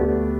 you